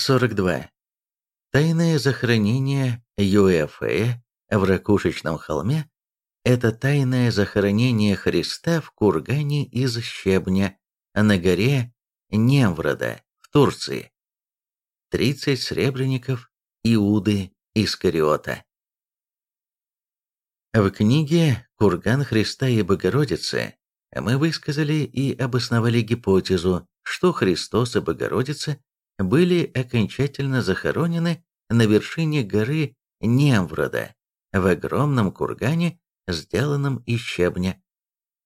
42. Тайное захоронение Юэфея в Ракушечном холме – это тайное захоронение Христа в кургане из щебня на горе Немврода в Турции. 30 сребреников Иуды Искариота. В книге «Курган Христа и Богородицы» мы высказали и обосновали гипотезу, что Христос и Богородица были окончательно захоронены на вершине горы Немврода, в огромном кургане, сделанном из щебня.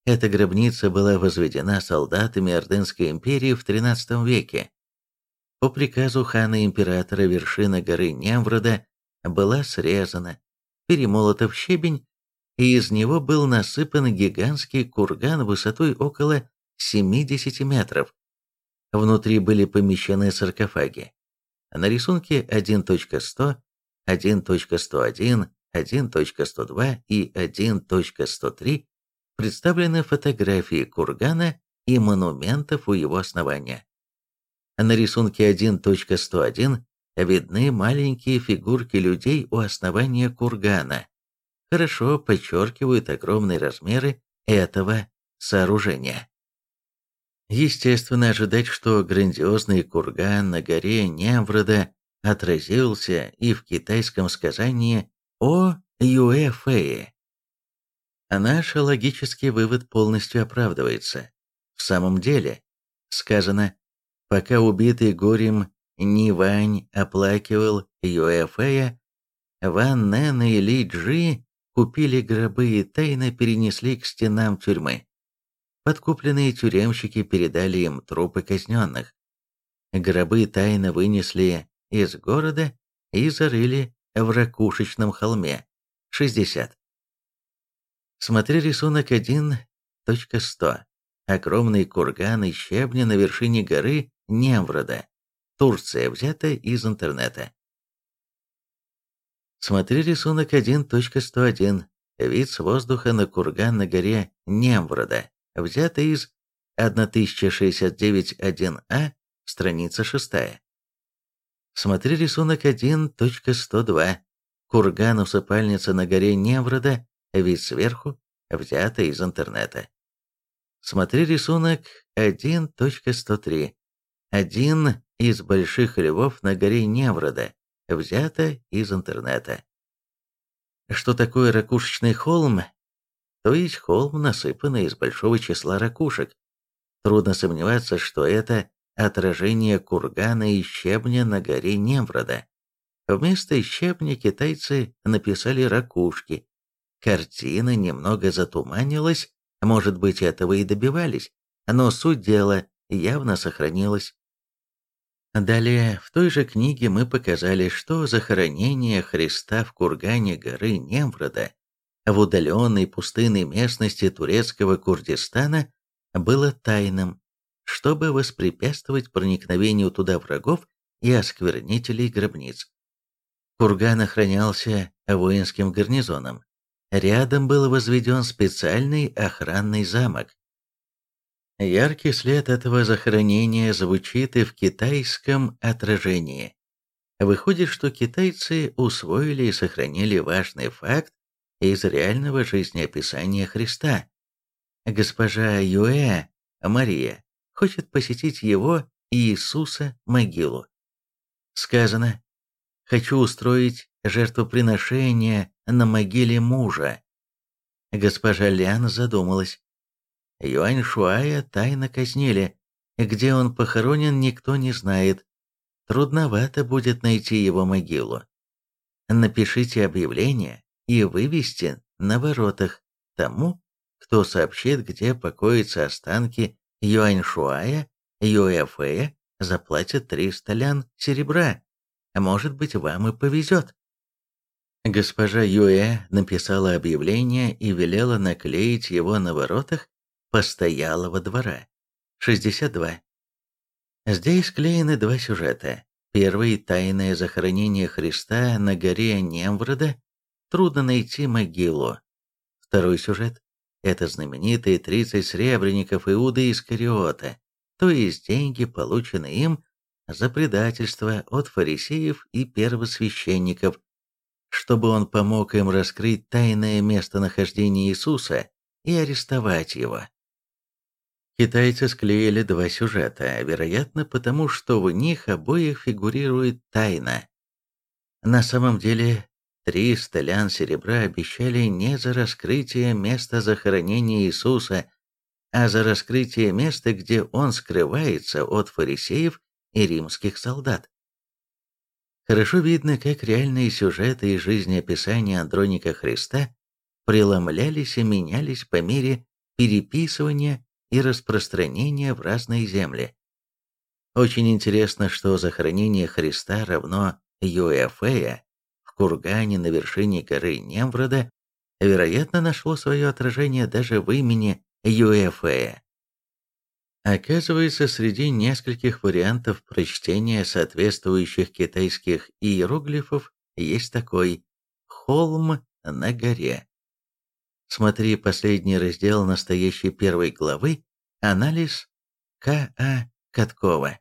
Эта гробница была возведена солдатами Ордынской империи в XIII веке. По приказу хана-императора вершина горы Немврода была срезана, перемолота в щебень, и из него был насыпан гигантский курган высотой около 70 метров. Внутри были помещены саркофаги. На рисунке 1.100, 1.101, 1.102 и 1.103 представлены фотографии кургана и монументов у его основания. На рисунке 1.101 видны маленькие фигурки людей у основания кургана. Хорошо подчеркивают огромные размеры этого сооружения. Естественно ожидать, что грандиозный курган на горе Немврода отразился и в китайском сказании о Юэфэе. Наш логический вывод полностью оправдывается. В самом деле, сказано, пока убитый горем Нивань оплакивал Юэфэя, Ван Нэн и Ли Джи купили гробы и тайно перенесли к стенам тюрьмы. Подкупленные тюремщики передали им трупы казненных. Гробы тайно вынесли из города и зарыли в Ракушечном холме. 60. Смотри рисунок 1.100. Огромный курган из щебня на вершине горы Немврода. Турция взята из интернета. Смотри рисунок 1.101. Вид с воздуха на курган на горе Немврода взято из 1069.1а, страница 6. Смотри рисунок 1.102. Курган усыпальница на горе Неврода, вид сверху, взято из интернета. Смотри рисунок 1.103. Один из больших львов на горе Неврода, взято из интернета. Что такое ракушечный холм, то есть холм, насыпанный из большого числа ракушек. Трудно сомневаться, что это отражение кургана и щебня на горе Немврода. Вместо щебня китайцы написали ракушки. Картина немного затуманилась, может быть, этого и добивались, но суть дела явно сохранилась. Далее, в той же книге мы показали, что захоронение Христа в кургане горы Немврода в удаленной пустынной местности турецкого Курдистана было тайным, чтобы воспрепятствовать проникновению туда врагов и осквернителей гробниц. Курган охранялся воинским гарнизоном. Рядом был возведен специальный охранный замок. Яркий след этого захоронения звучит и в китайском отражении. Выходит, что китайцы усвоили и сохранили важный факт из реального жизнеописания Христа. Госпожа Юэ, Мария, хочет посетить его Иисуса могилу. Сказано, «Хочу устроить жертвоприношение на могиле мужа». Госпожа Лян задумалась. Юань Шуая тайно казнили. Где он похоронен, никто не знает. Трудновато будет найти его могилу. Напишите объявление и вывести на воротах тому, кто сообщит, где покоятся останки Юаньшуая, Юэфэя, заплатят 300 лян серебра. Может быть, вам и повезет. Госпожа Юэ написала объявление и велела наклеить его на воротах постоялого двора. 62. Здесь склеены два сюжета. Первый – тайное захоронение Христа на горе Немврода трудно найти могилу. Второй сюжет – это знаменитые 30 сребреников Иуды Искариота, то есть деньги, полученные им за предательство от фарисеев и первосвященников, чтобы он помог им раскрыть тайное местонахождение Иисуса и арестовать его. Китайцы склеили два сюжета, вероятно, потому что в них обоих фигурирует тайна. На самом деле, 300 лян серебра обещали не за раскрытие места захоронения Иисуса, а за раскрытие места, где он скрывается от фарисеев и римских солдат. Хорошо видно, как реальные сюжеты и жизнеописания Андроника Христа преломлялись и менялись по мере переписывания и распространения в разные земли. Очень интересно, что захоронение Христа равно Юэфея кургане на вершине горы Немврода вероятно нашло свое отражение даже в имени Юэфея. Оказывается, среди нескольких вариантов прочтения соответствующих китайских иероглифов есть такой «холм на горе». Смотри последний раздел настоящей первой главы «Анализ К.А. Каткова».